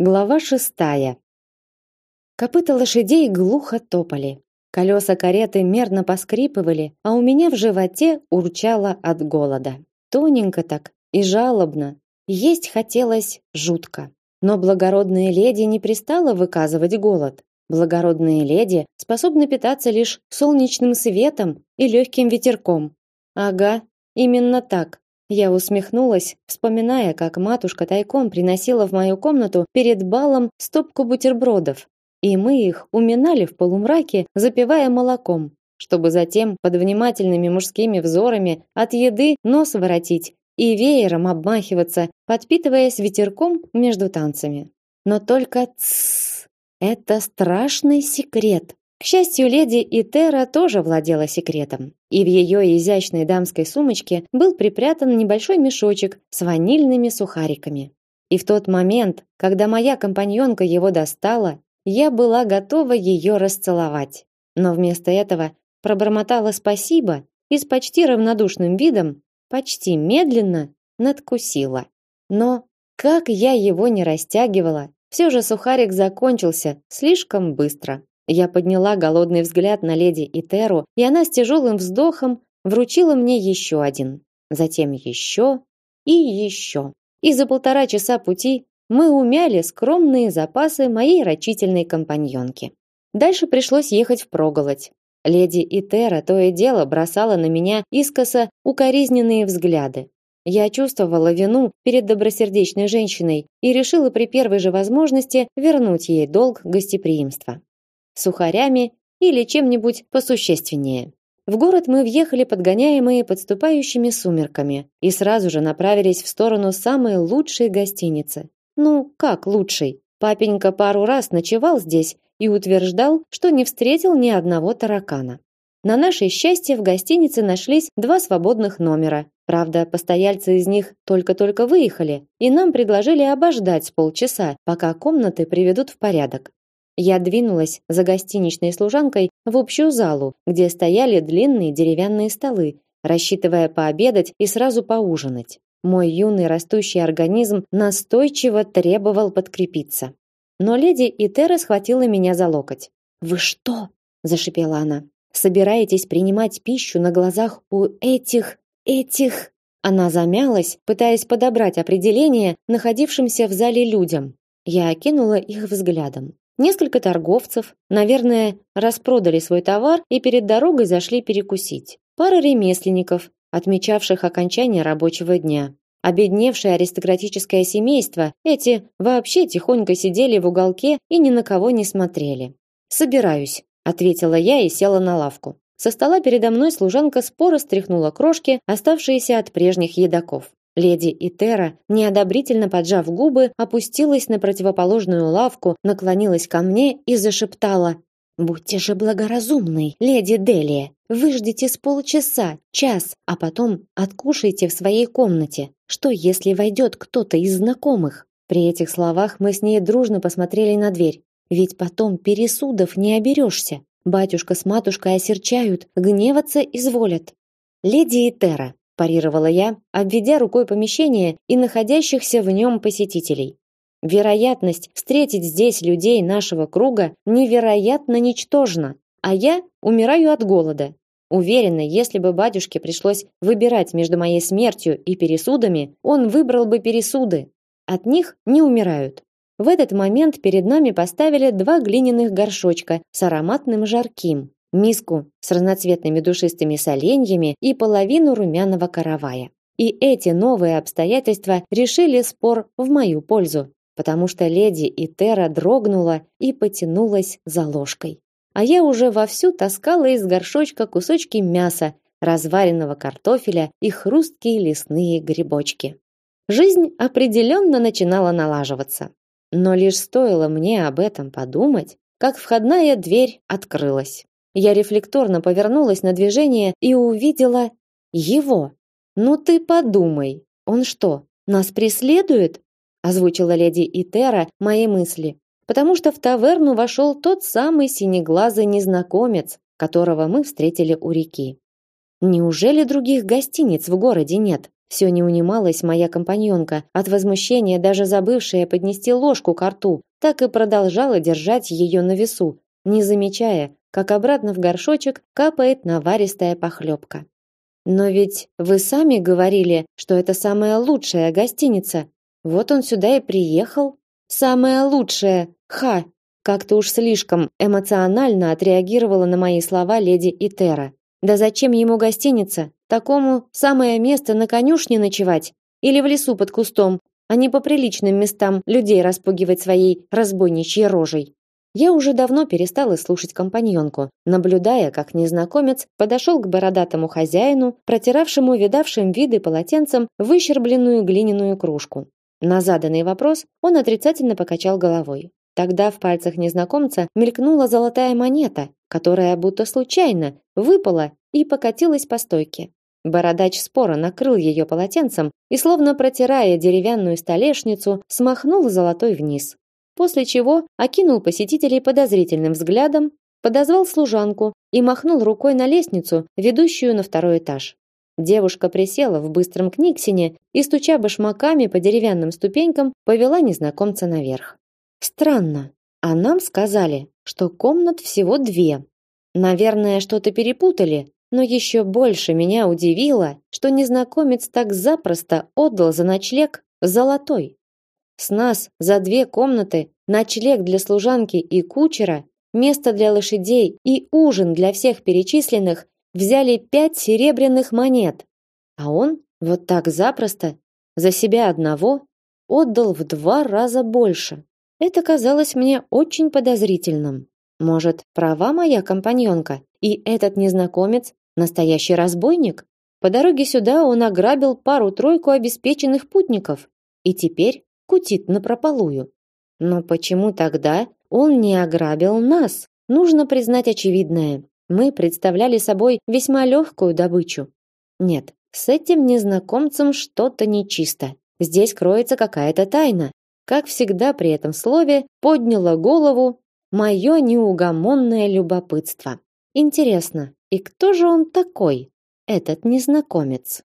Глава шестая. Копыта лошадей глухо топали. Колеса кареты мерно поскрипывали, а у меня в животе урчало от голода. Тоненько так и жалобно. Есть хотелось жутко. Но благородная леди не пристала выказывать голод. Благородные леди способны питаться лишь солнечным светом и легким ветерком. Ага, именно так. Я усмехнулась, вспоминая, как матушка тайком приносила в мою комнату перед балом стопку бутербродов, и мы их уминали в полумраке, запивая молоком, чтобы затем под внимательными мужскими взорами от еды нос воротить и веером обмахиваться, подпитываясь ветерком между танцами. Но только тссс, это страшный секрет. К счастью, леди Итера тоже владела секретом, и в ее изящной дамской сумочке был припрятан небольшой мешочек с ванильными сухариками. И в тот момент, когда моя компаньонка его достала, я была готова ее расцеловать. Но вместо этого пробормотала спасибо и с почти равнодушным видом, почти медленно надкусила. Но как я его не растягивала, все же сухарик закончился слишком быстро. Я подняла голодный взгляд на леди Итеру, и она с тяжелым вздохом вручила мне еще один, затем еще и еще. И за полтора часа пути мы умяли скромные запасы моей рачительной компаньонки. Дальше пришлось ехать в проголодь. Леди Итера то и дело бросала на меня искоса укоризненные взгляды. Я чувствовала вину перед добросердечной женщиной и решила при первой же возможности вернуть ей долг гостеприимства сухарями или чем-нибудь посущественнее. В город мы въехали подгоняемые подступающими сумерками и сразу же направились в сторону самой лучшей гостиницы. Ну, как лучшей? Папенька пару раз ночевал здесь и утверждал, что не встретил ни одного таракана. На наше счастье в гостинице нашлись два свободных номера. Правда, постояльцы из них только-только выехали, и нам предложили обождать полчаса, пока комнаты приведут в порядок. Я двинулась за гостиничной служанкой в общую залу, где стояли длинные деревянные столы, рассчитывая пообедать и сразу поужинать. Мой юный растущий организм настойчиво требовал подкрепиться. Но леди Итера схватила меня за локоть. "Вы что?" зашипела она. "Собираетесь принимать пищу на глазах у этих этих?" Она замялась, пытаясь подобрать определение находившимся в зале людям. Я окинула их взглядом. Несколько торговцев, наверное, распродали свой товар и перед дорогой зашли перекусить. Пара ремесленников, отмечавших окончание рабочего дня. Обедневшее аристократическое семейство, эти вообще тихонько сидели в уголке и ни на кого не смотрели. «Собираюсь», — ответила я и села на лавку. Со стола передо мной служанка споро стряхнула крошки, оставшиеся от прежних едоков. Леди Итера, неодобрительно поджав губы, опустилась на противоположную лавку, наклонилась ко мне и зашептала: "Будьте же благоразумной, леди Делия. Выждите с полчаса, час, а потом откушайте в своей комнате. Что, если войдет кто-то из знакомых?" При этих словах мы с ней дружно посмотрели на дверь. Ведь потом пересудов не оберешься. Батюшка с матушкой осерчают, гневаться изволят. Леди Итера, парировала я, обведя рукой помещение и находящихся в нем посетителей. Вероятность встретить здесь людей нашего круга невероятно ничтожна, а я умираю от голода. Уверена, если бы батюшке пришлось выбирать между моей смертью и пересудами, он выбрал бы пересуды. От них не умирают. В этот момент перед нами поставили два глиняных горшочка с ароматным жарким, миску с разноцветными душистыми соленьями и половину румяного каравая. И эти новые обстоятельства решили спор в мою пользу, потому что леди Итера дрогнула и потянулась за ложкой. А я уже вовсю таскала из горшочка кусочки мяса, разваренного картофеля и хрусткие лесные грибочки. Жизнь определенно начинала налаживаться. Но лишь стоило мне об этом подумать, как входная дверь открылась. Я рефлекторно повернулась на движение и увидела его. Ну ты подумай, он что, нас преследует? озвучила леди Итера мои мысли, потому что в таверну вошел тот самый синеглазый незнакомец, которого мы встретили у реки. Неужели других гостиниц в городе нет? Все не унималась моя компаньонка, от возмущения даже забывшая поднести ложку к рту, так и продолжала держать ее на весу, не замечая, как обратно в горшочек капает наваристая похлебка. Но ведь вы сами говорили, что это самая лучшая гостиница. Вот он сюда и приехал. Самая лучшая. Ха. Как-то уж слишком эмоционально отреагировала на мои слова леди Итера. Да зачем ему гостиница? Такому самое место на конюшне ночевать или в лесу под кустом, а не по приличным местам людей распугивать своей разбойничьей рожей. Я уже давно перестала слушать компаньонку, наблюдая, как незнакомец подошел к бородатому хозяину, протиравшему видавшим виды полотенцем выщербленную глиняную кружку. На заданный вопрос он отрицательно покачал головой. Тогда в пальцах незнакомца мелькнула золотая монета, которая будто случайно выпала и покатилась по стойке. Бородач спора накрыл ее полотенцем и, словно протирая деревянную столешницу, смахнул золотой вниз. После чего окинул посетителей подозрительным взглядом, подозвал служанку и махнул рукой на лестницу, ведущую на второй этаж. Девушка присела в быстром книгсине и, стуча башмаками по деревянным ступенькам, повела незнакомца наверх. Странно, а нам сказали, что комнат всего две. Наверное, что-то перепутали, но еще больше меня удивило, что незнакомец так запросто отдал за ночлег золотой. С нас за две комнаты, ночлег для служанки и кучера, место для лошадей и ужин для всех перечисленных взяли пять серебряных монет. А он вот так запросто за себя одного отдал в два раза больше. Это казалось мне очень подозрительным. Может, права моя компаньонка, и этот незнакомец настоящий разбойник? По дороге сюда он ограбил пару-тройку обеспеченных путников и теперь кутит напропалую. Но почему тогда он не ограбил нас? Нужно признать очевидное. Мы представляли собой весьма легкую добычу. Нет, с этим незнакомцем что-то нечисто. Здесь кроется какая-то тайна. Как всегда при этом слове подняло голову мое неугомонное любопытство. Интересно, и кто же он такой, этот незнакомец?